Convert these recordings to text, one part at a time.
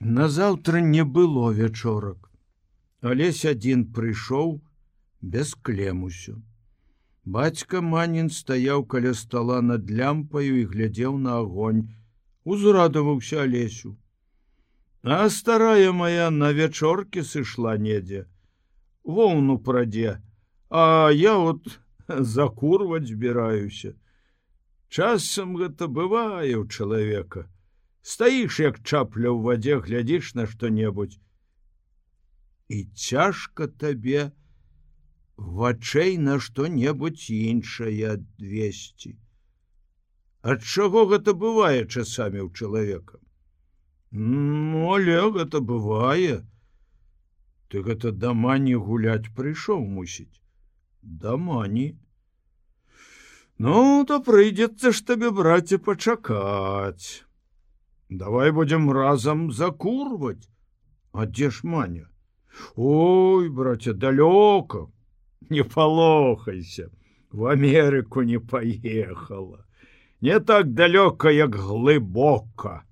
Назаўтра не было вячорак. Алесь адзін прыйшоў без клемусю. Бацька Манін стаяў каля стола над лямпаю і глядзеў на агонь, узрадаваўся алесю. А старая моя на вячорке сышла недзе. Воўну прадзе, А я вот закурваць збіраюся. Часам гэта бывае ў чалавека. Стаіш як чапля ў вадзе, глядзіш на што-небудзь. І цяжка табе вачэй на што-небудзь іншае адвесці. Ад чаго гэта бывае часамі ў чалавека? Ну, але гэта бывае. Ты гэта дома не гуляць прыйшоў мусіць. Дамані. Ну, то прыйдзецца ж табе браце пачакаць. Давай будем разам закурваць. А дзе ж маня? Ой, браце, далёка, не палохайся, в Амерыку не паехала. Не так далёка, як глыбока.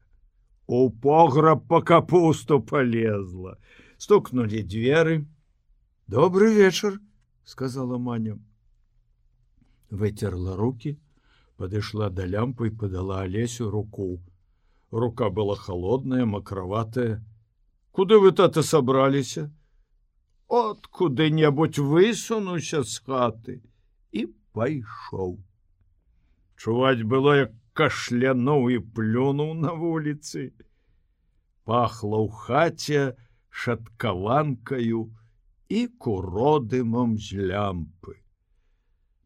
У пограб по капусту полезла. Стукнули дзверы. Добрый вечер, сказала маня. Вытерла руки, подышла до лямпы подала Олесю руку рука была холодная макроватая куды вы тата собраліся от куды-небудзь высунуся з хаты і пайшоў чуваць было як кашлянуў і плюнуў на вуліцы пахла ў хаце шаткаванкаю і куродымам з лямпы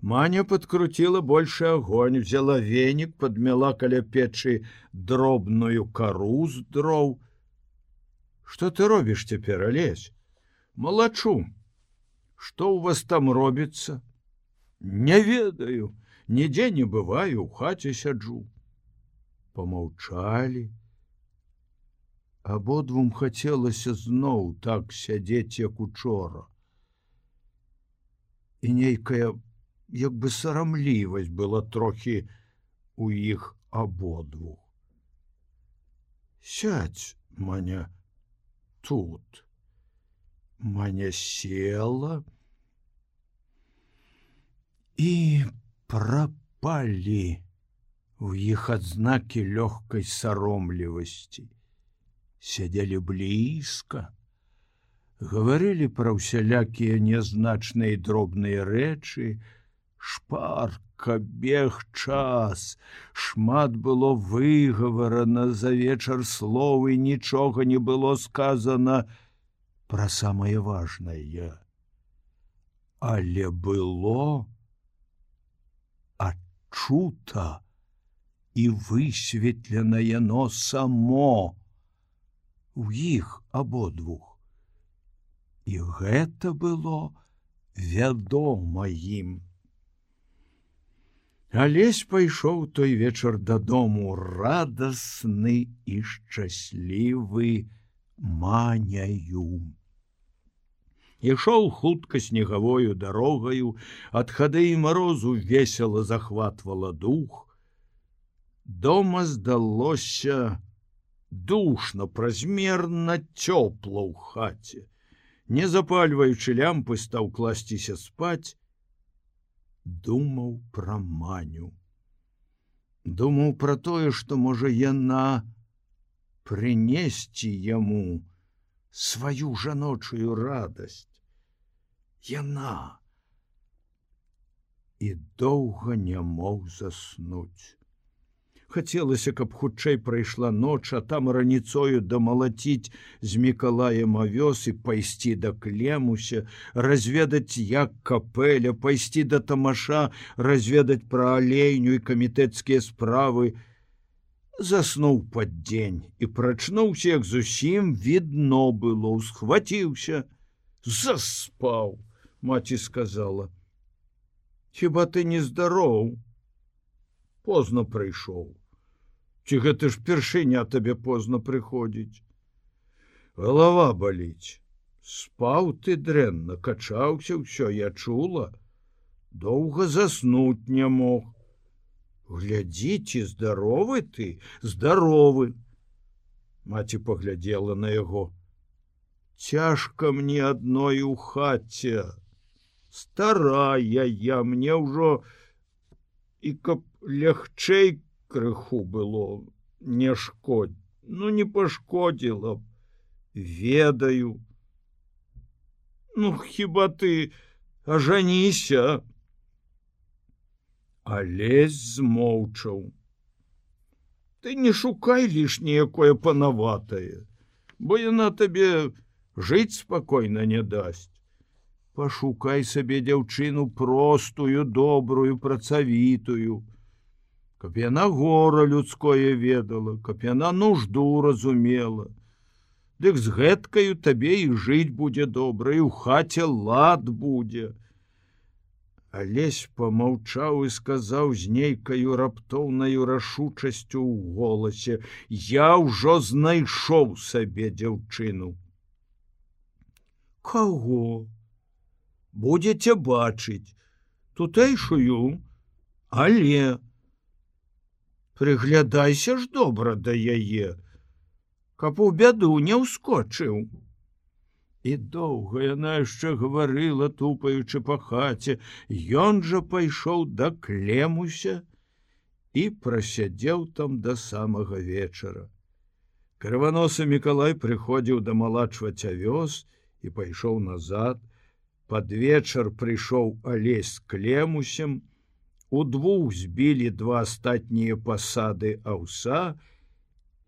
Маня подкрутила больше огонь, взяла веник, подмела каля печы дробную кору з дроў. Что ты робіш цяпер алесь? Малачу, Что у вас там робіцца? Не ведаю, нідзе не бываю, у хаце сяджу. Помаўчалі. Абодвум хацелася зноў так сядзець, як учора. І нейкая як бы сарамлівасць была трохі у іх абодвух. Сядь, маня тут. Маня села і прапалі у іх адзнакі лёгкай саромлівасці. Сядзелі блізка, гаварылі пра ўсялякія нязначныя дробныя рэчы, шпарка бег час. Шмат было выгаварана за вечар словы нічога не было сказано про самое важное але было адчута і высветлена яно само у іх абодвух. І гэта было вядома ім Алесь пайшоў той вечар дадому радасны і шчаслівы маняю. Ішоў хутка снегавою дарогаю, ад хады і марозу весела захватвала дух. Дома здалося душно, празмерна цёпла ў хаце. Не запальваючы лямпы стаў класціся спаць, думаў пра маню. Думаў пра тое, што можа яна прынесці яму сваю жаночую радасць. Яна і доўга не мог заснуць хацелася каб хутчэй прайшла ноч а там раніцою дамалаціць з мікалаем авёс і пайсці да клемуся разведаць як капеля пайсці да тамаша разведаць пра алейню і камітэцкія справы. Заснуў пад дзень і прачнуўся як зусім відно было схваціўся заспаў маці сказала. Хіба ты нездароў позно прыйшоў Ці гэта ж першыня табе позна прыходзіць. Галава баліць. Спаў ты дрэнна, качаўся ўсё, я чула. Доўга заснуць не мог. Глядзіце, здаровы ты, здаровы. Маці паглядзела на яго. Цяжка мне адной у хаце. Старая я мне ўжо і каб лягчэй крыху было не шкодь, ну не пашкодзіла б, ведаю. Ну хіба ты ажаніся, Алесь змоўчаў. Ты не шукай лішне якое панаватае, бо яна табе жыць спакойна не дасць. Пашукай сабе дзяўчыну простую, добрую, працавітую, каб яна гора людское ведала, каб яна нужду разумела. Дык з гэткаю табе і жыць будзе добра, і ў хаце лад будзе. Алесь помаўчаў і сказаў з нейкаю раптоўнаю рашучасцю ў голасе: Я ўжо знайшоў сабе дзяўчыну. Каго? Будзеце бачыць тутэйшую, але прыглядайся ж добра да яе, каб у бяду не ўскочыў. І доўга яна яшчэ гаварыла, тупаючы па хаце, Ён жа пайшоў да клемуся і прасядзеў там да самага вечара. Крываносы Миколай прыходзіў дамалачваць авёс і пайшоў назад. Пад вечар прыйшоў алесь клемусем, удвух збілі два астатнія пасады аўса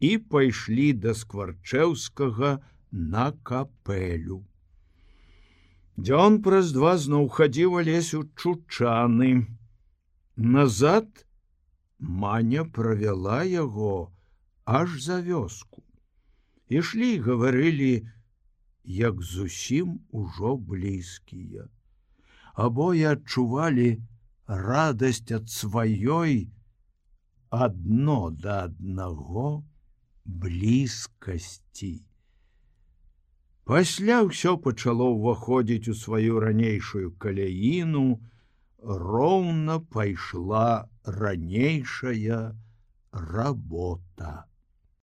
і пайшлі да скварчэўскага, на капелю. Дзён праз два зноў хадзіў алесю чучаны. Назад Маня правяла яго аж за вёску. Ішлі гаварылі, як зусім ужо блізкія. Абое адчувалі радасць ад сваёй адно да аднаго блізкасці. Пасля ўсё пачало ўваходзіць у сваю ранейшую каляіну, роўна пайшла ранейшая работа.